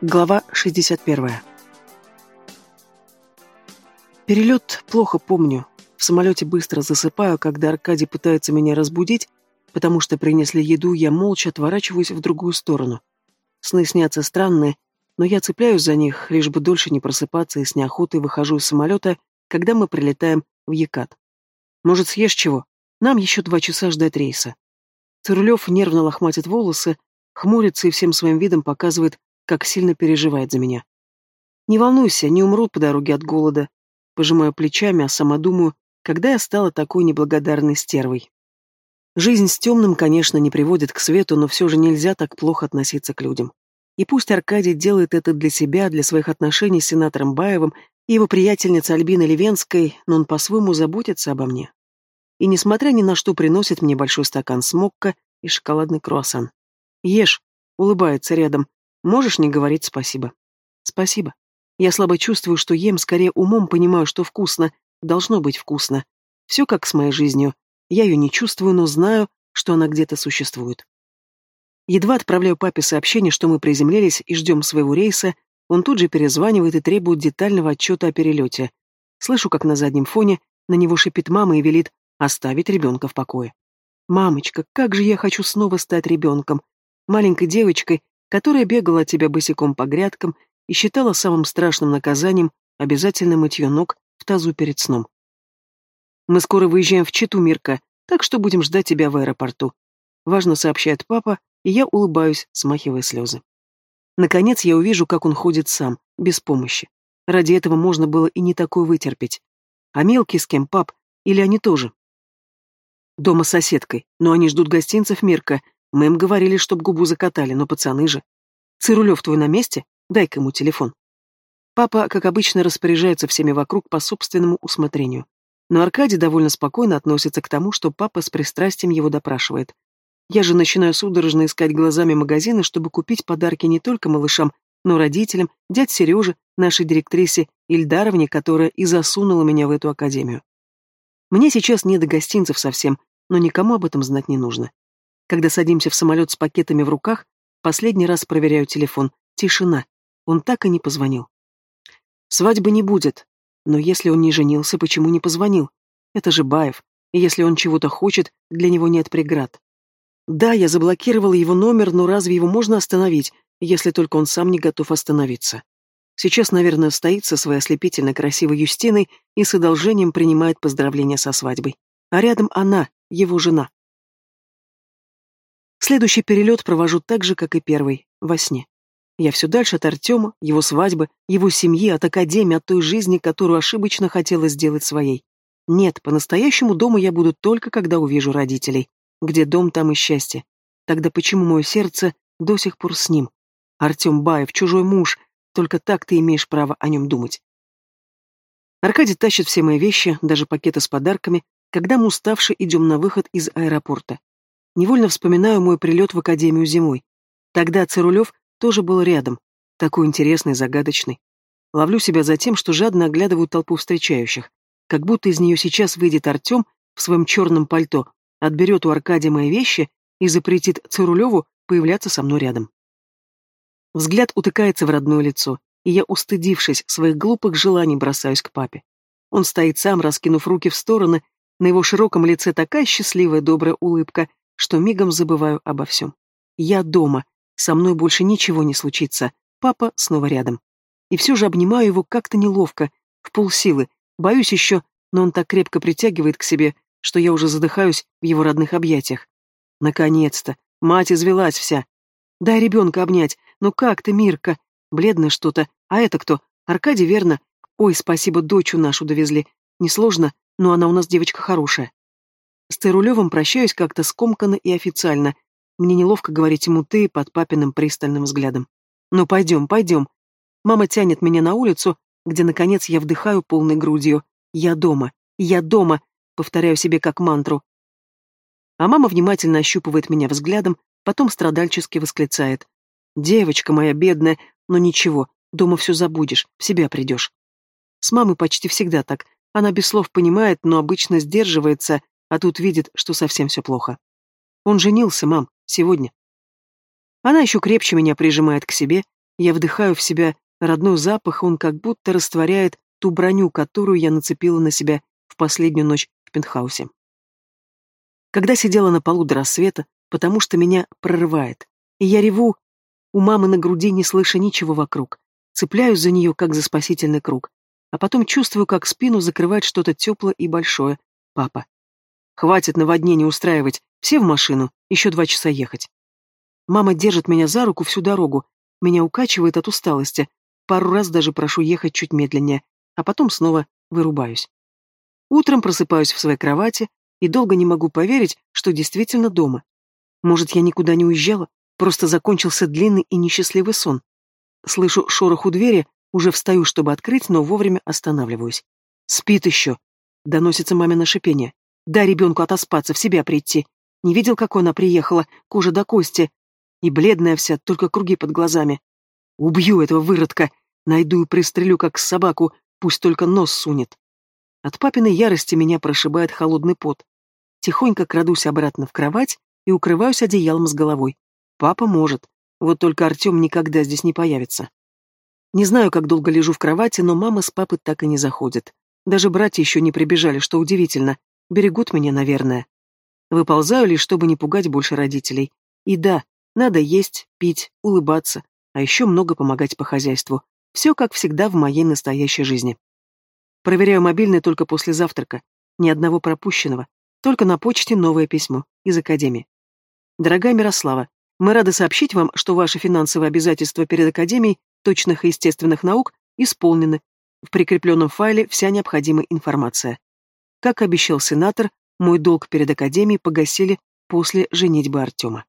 Глава 61. Перелет плохо помню. В самолете быстро засыпаю, когда Аркадий пытается меня разбудить, потому что принесли еду, я молча отворачиваюсь в другую сторону. Сны снятся странные, но я цепляюсь за них, лишь бы дольше не просыпаться и с неохотой выхожу из самолета, когда мы прилетаем в Екат. Может, съешь чего? Нам еще два часа ждать рейса. Цирулев нервно лохматит волосы, хмурится и всем своим видом показывает, как сильно переживает за меня. Не волнуйся, не умрут по дороге от голода. Пожимаю плечами, а сама думаю, когда я стала такой неблагодарной стервой. Жизнь с темным, конечно, не приводит к свету, но все же нельзя так плохо относиться к людям. И пусть Аркадий делает это для себя, для своих отношений с сенатором Баевым и его приятельницей Альбиной Левенской, но он по-своему заботится обо мне. И, несмотря ни на что, приносит мне большой стакан смокка и шоколадный круассан. «Ешь», — улыбается рядом, Можешь не говорить спасибо. Спасибо. Я слабо чувствую, что ем, скорее умом понимаю, что вкусно, должно быть вкусно. Все как с моей жизнью. Я ее не чувствую, но знаю, что она где-то существует. Едва отправляю папе сообщение, что мы приземлились и ждем своего рейса, он тут же перезванивает и требует детального отчета о перелете. Слышу, как на заднем фоне на него шипит мама и велит оставить ребенка в покое. «Мамочка, как же я хочу снова стать ребенком! Маленькой девочкой, которая бегала от тебя босиком по грядкам и считала самым страшным наказанием обязательно мытье ног в тазу перед сном. «Мы скоро выезжаем в Читу, Мирка, так что будем ждать тебя в аэропорту», — важно сообщает папа, и я улыбаюсь, смахивая слезы. Наконец я увижу, как он ходит сам, без помощи. Ради этого можно было и не такое вытерпеть. А мелкий с кем, пап? Или они тоже? Дома с соседкой, но они ждут гостинцев Мирка, мы им говорили, чтоб губу закатали, но пацаны же. Цирулев твой на месте? Дай-ка ему телефон. Папа, как обычно, распоряжается всеми вокруг по собственному усмотрению. Но Аркадий довольно спокойно относится к тому, что папа с пристрастием его допрашивает. Я же начинаю судорожно искать глазами магазины, чтобы купить подарки не только малышам, но родителям, дядь Сереже, нашей директрисе Ильдаровне, которая и засунула меня в эту академию. Мне сейчас не до гостинцев совсем, но никому об этом знать не нужно. Когда садимся в самолет с пакетами в руках, последний раз проверяю телефон. Тишина. Он так и не позвонил. Свадьбы не будет. Но если он не женился, почему не позвонил? Это же Баев. И если он чего-то хочет, для него нет преград. Да, я заблокировала его номер, но разве его можно остановить, если только он сам не готов остановиться? Сейчас, наверное, стоит со своей ослепительно красивой Юстиной и с одолжением принимает поздравления со свадьбой. А рядом она, его жена. Следующий перелет провожу так же, как и первый, во сне. Я все дальше от Артема, его свадьбы, его семьи, от академии, от той жизни, которую ошибочно хотела сделать своей. Нет, по-настоящему дома я буду только, когда увижу родителей. Где дом, там и счастье. Тогда почему мое сердце до сих пор с ним? Артем Баев, чужой муж, только так ты имеешь право о нем думать. Аркадий тащит все мои вещи, даже пакеты с подарками, когда мы уставшие идем на выход из аэропорта. Невольно вспоминаю мой прилет в академию зимой. Тогда Цирулев тоже был рядом, такой интересный, загадочный. Ловлю себя за тем, что жадно оглядываю толпу встречающих, как будто из нее сейчас выйдет Артем в своем черном пальто, отберет у Аркадия мои вещи и запретит Цирулеву появляться со мной рядом. Взгляд утыкается в родное лицо, и я, устыдившись своих глупых желаний, бросаюсь к папе. Он стоит сам, раскинув руки в стороны, на его широком лице такая счастливая добрая улыбка, что мигом забываю обо всем. Я дома, со мной больше ничего не случится, папа снова рядом. И все же обнимаю его как-то неловко, в полсилы, боюсь еще, но он так крепко притягивает к себе, что я уже задыхаюсь в его родных объятиях. Наконец-то, мать извелась вся. Дай ребенка обнять, ну как ты, Мирка? Бледное что-то, а это кто? Аркадий, верно? Ой, спасибо, дочу нашу довезли. Несложно, но она у нас девочка хорошая. С Цирулевым прощаюсь как-то скомканно и официально. Мне неловко говорить ему «ты» под папиным пристальным взглядом. «Ну, пойдем, пойдем». Мама тянет меня на улицу, где, наконец, я вдыхаю полной грудью. «Я дома, я дома», повторяю себе как мантру. А мама внимательно ощупывает меня взглядом, потом страдальчески восклицает. «Девочка моя бедная, но ничего, дома все забудешь, в себя придешь». С мамой почти всегда так. Она без слов понимает, но обычно сдерживается, а тут видит, что совсем все плохо. Он женился, мам, сегодня. Она еще крепче меня прижимает к себе, Я вдыхаю в себя родной запах, он как будто растворяет ту броню, которую я нацепила на себя в последнюю ночь в пентхаусе. Когда сидела на полу до рассвета, потому что меня прорывает, и я реву, у мамы на груди не слыша ничего вокруг, цепляюсь за нее, как за спасительный круг, а потом чувствую, как спину закрывает что-то теплое и большое. Папа. Хватит наводнение устраивать, все в машину, еще два часа ехать. Мама держит меня за руку всю дорогу, меня укачивает от усталости, пару раз даже прошу ехать чуть медленнее, а потом снова вырубаюсь. Утром просыпаюсь в своей кровати и долго не могу поверить, что действительно дома. Может, я никуда не уезжала, просто закончился длинный и несчастливый сон. Слышу шорох у двери, уже встаю, чтобы открыть, но вовремя останавливаюсь. «Спит еще!» — доносится мамино шипение. «Дай ребенку отоспаться, в себя прийти. Не видел, какой она приехала, кожа до кости. И бледная вся, только круги под глазами. Убью этого выродка, найду и пристрелю, как собаку, пусть только нос сунет». От папиной ярости меня прошибает холодный пот. Тихонько крадусь обратно в кровать и укрываюсь одеялом с головой. Папа может, вот только Артем никогда здесь не появится. Не знаю, как долго лежу в кровати, но мама с папой так и не заходят. Даже братья еще не прибежали, что удивительно. Берегут меня, наверное. Выползаю лишь, чтобы не пугать больше родителей. И да, надо есть, пить, улыбаться, а еще много помогать по хозяйству. Все как всегда в моей настоящей жизни. Проверяю мобильный только после завтрака. Ни одного пропущенного. Только на почте новое письмо из Академии. Дорогая Мирослава, мы рады сообщить вам, что ваши финансовые обязательства перед Академией точных и естественных наук исполнены. В прикрепленном файле вся необходимая информация. Как обещал сенатор, мой долг перед Академией погасили после женитьбы Артема.